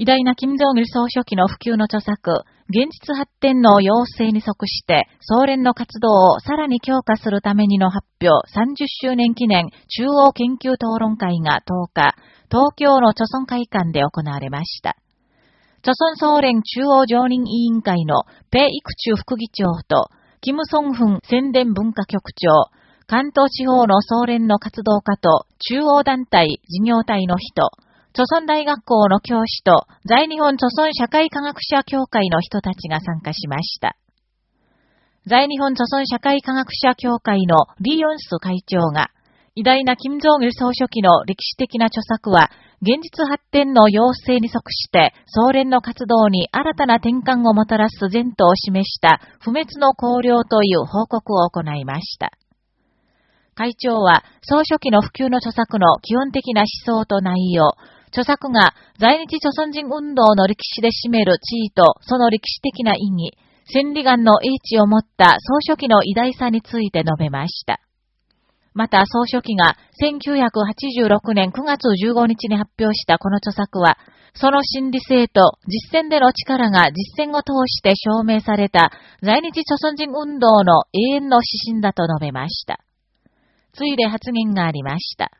偉大な金正日総書記の普及の著作、現実発展の要請に即して、総連の活動をさらに強化するためにの発表30周年記念中央研究討論会が10日、東京の著村会館で行われました。著村総連中央常任委員会のペイクチュ副議長と、キム・ソンフン宣伝文化局長、関東地方の総連の活動家と中央団体事業体の人、著村大学校の教師と在日本著村社会科学者協会の人たちが参加しました。在日本著村社会科学者協会のリヨンス会長が、偉大な金正義総書記の歴史的な著作は、現実発展の要請に即して、総連の活動に新たな転換をもたらす前途を示した不滅の綱領という報告を行いました。会長は、総書記の普及の著作の基本的な思想と内容、著作が在日朝鮮人運動の歴史で占める地位とその歴史的な意義、千里眼の英知を持った総書記の偉大さについて述べました。また総書記が1986年9月15日に発表したこの著作は、その心理性と実践での力が実践を通して証明された在日朝鮮人運動の永遠の指針だと述べました。ついで発言がありました。